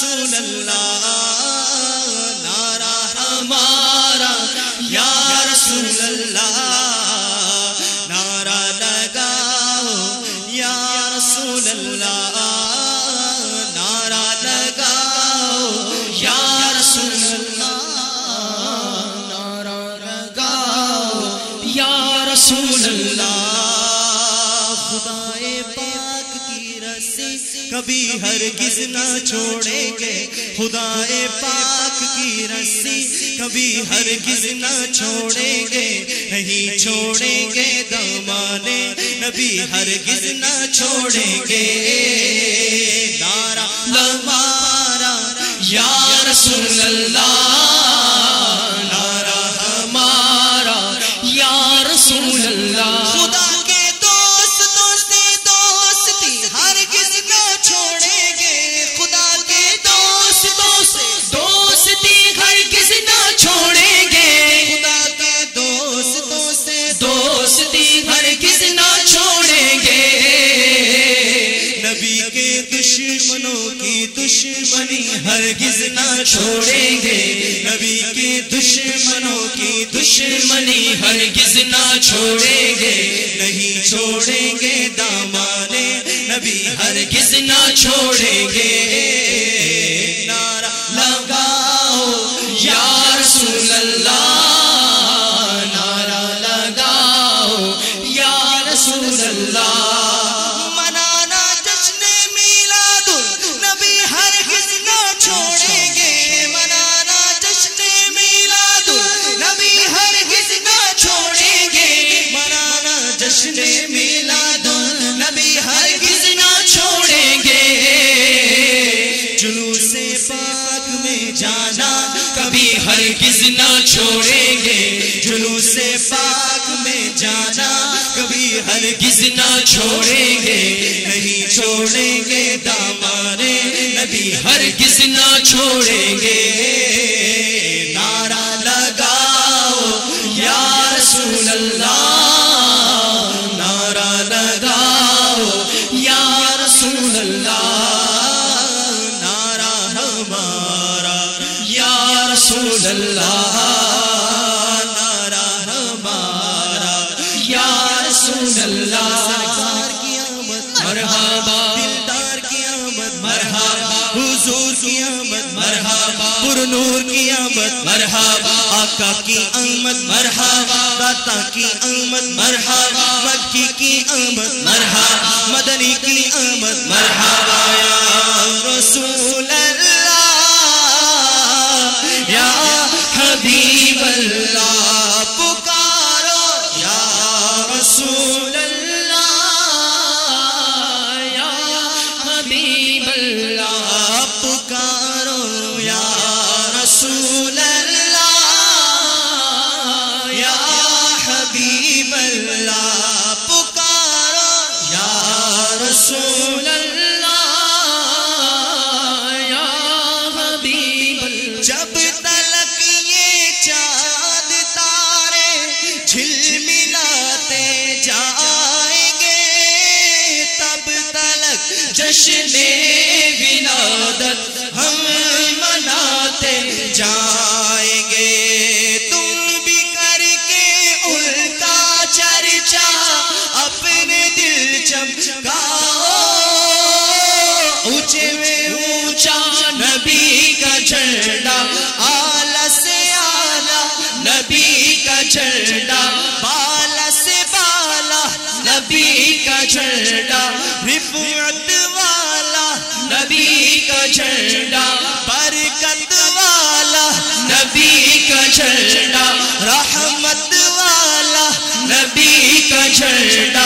رسول اللہ نارا ہمارا، یا رسول اللہ نارا لگاؤ، یا رسول اللہ نارا لگاؤ، یا رسول اللہ نارا لگاؤ، یا رسول اللہ خدا پاک کی رسی کبھی ہرگز نہ چھوڑیں گے۔ خدا پاک کی رسی، کبھی ہرگز نہ چھوڑیں گے۔ نہیں چھوڑیں گے دمانے نبی ہرگز نہ چھوڑیں گے۔ نارا ہمارا یا رسول اللہ دشمنوں کی دشمنی ہرگز نہ چھوڑیں گے۔ نبی کے دشمنوں کی دشمنی ہرگز نہ چھوڑیں گے۔ نہیں چھوڑیں گے دامانے، نبی ہرگز نہ چھوڑیں گے۔ ہرگز نہ چھوڑیں گے جلوس پاک میں جانا کبھی ہرگز نہ چھوڑیں گے، نہیں چھوڑیں گے دامانے نبی، ہرگز نہ چھوڑیں گے۔ نعرہ لگاؤ، یا رسول اللہ نور کی آمد، مرحبا، آقا کی آمد، مرحبا، داتا کی آمد، مرحبا مکی کی آمد، مرحبا، مدنی کی آمد، مرحبا، یا رسول اللہ، یا حبیب اللہ، پکارو، یا رسول جشن ولادت ہم مناتے جائیں گے۔ تم بھی کر کے ان کا چرچا اپنے دل چمچاؤ اونچے میں اونچا نبی کا جھنڈا آلہ سے آلہ نبی کا جھنڈا بالا سے بالا نبی کا جھنڈا۔ کا جھنڈا برکت والا نبی کا جھنڈا رحمت والا نبی کا جھنڈا۔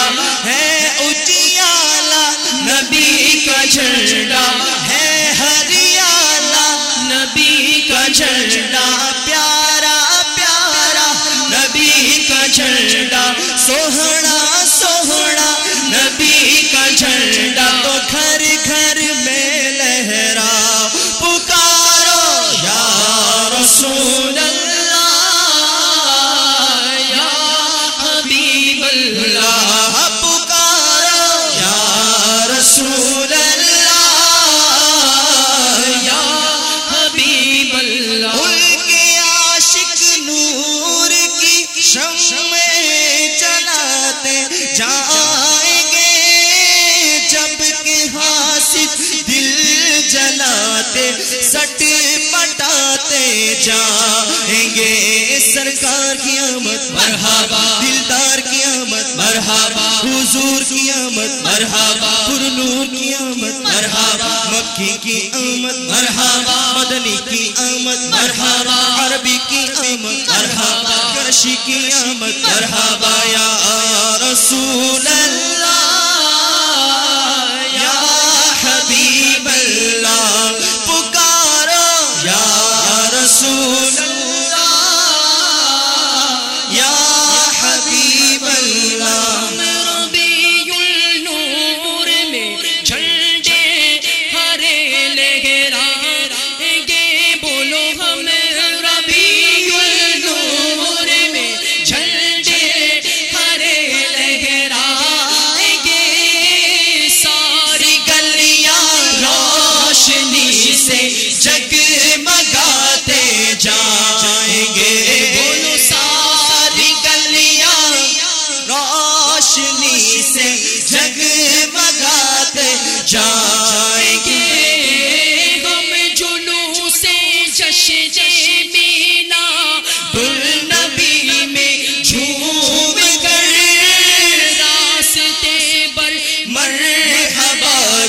جائیں گے جبکہ ہاں حاصل دل جلاتے سٹ پٹا پٹاتے جائیں گے۔ سرکار کی آمد، مرحبا۔ دلدار کی آمد، مرحبا۔ حضور کی آمد، مرحبا۔ پر نور کی آمد، مرحبا۔ مکی کی آمد، مرحبا۔ مدنی کی آمد، مرحبا۔ عربی کی آمد، مرحبا۔ کرشی کی آمد، مرحبا۔ یا رسول اللہ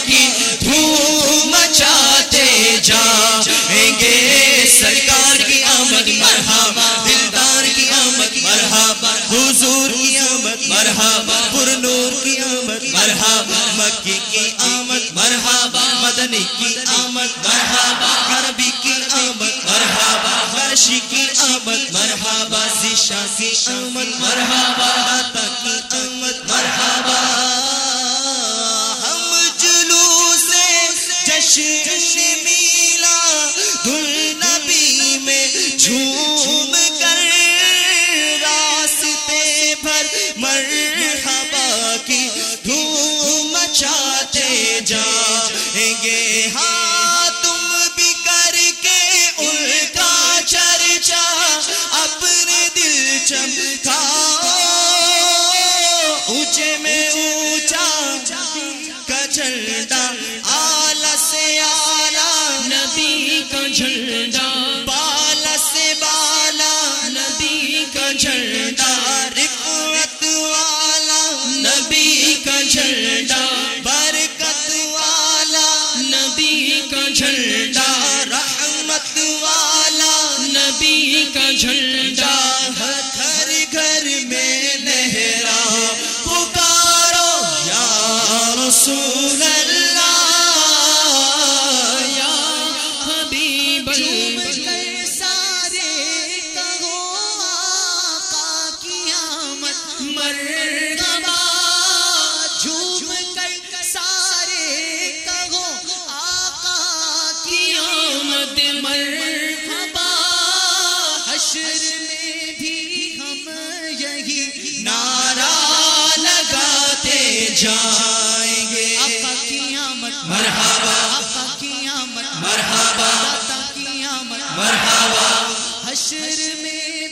کی دھوم مچاتے جائیں گے سرکار کی آمد مرحبا دلدار کی آمد مرحبا حضور کی آمد مرحبا پر نور کی آمد مرحبا مکی کی آمد مرحبا مدنی کی آمد مرحبا عربی کی آمد مرحبا فرشی کی آمد مرحبا زیشا کی آمد مرحبا عطا کی آمد مرحبا جشن میلا دل نبی میں جھوم کر راستے بھر مرحبا کی دھوم مچاتے جائیں گے۔ ہاں تم بھی کر کے ان کا چرچا اپنے دل چمکاؤ اونچے میں اونچا کا جھنڈا سے آلہ نبی کا جھنڈا بالا سے بالا نبی کا جھنڈا۔ یہی نعرہ لگاتے جائیں گے۔ مرحبا مرحبا مرحبا۔ حشر میں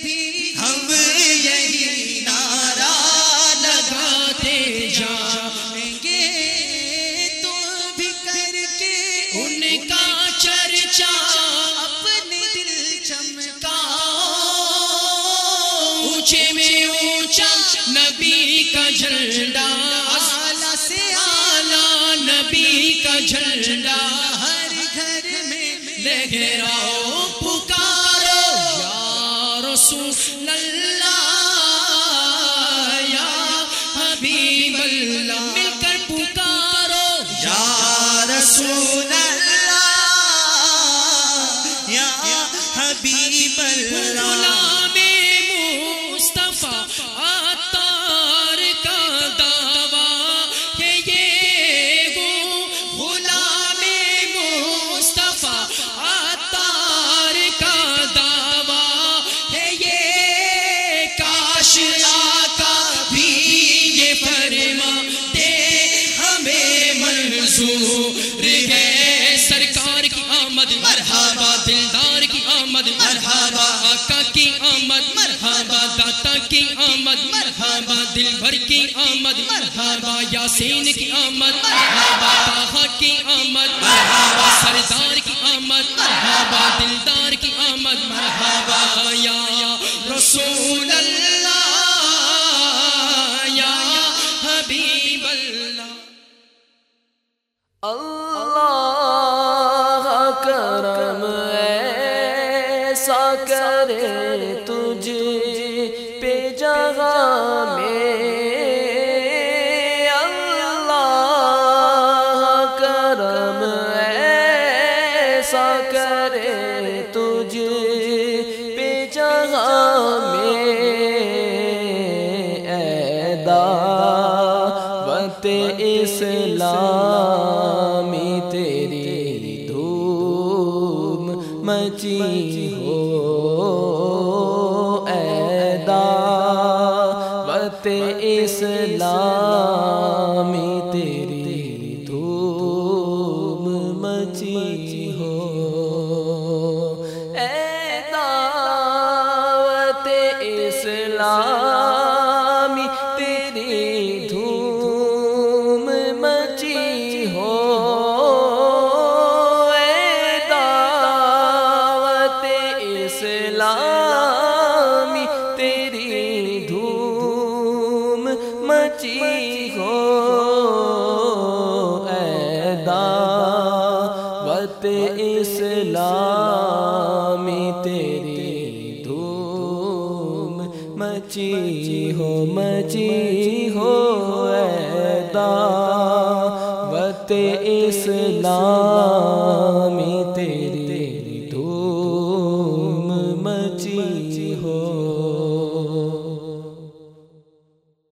حبیب اللہ. مل کر پکارو. یا رسول اللہ یا حبیب اللہ. داتا کی آمد، مرحبا، دل بھر کی آمد، مرحبا، یاسین کی آمد، مرحبا، طاہا کی آمد، مرحبا، سردار کی آمد، مرحبا، دلدار کی آمد، مرحبا، یا رسول اللہ، یا حبیب اللہ۔ اللہ کرم ایسا کرے تجھ بچی ہو اے دعوت اسلامی تیری دھوم مچی ہو اے دعوت اسلامی دعوت اسلامی تیری دھوم مچی ہو مچی ہو اے دعوت اسلامی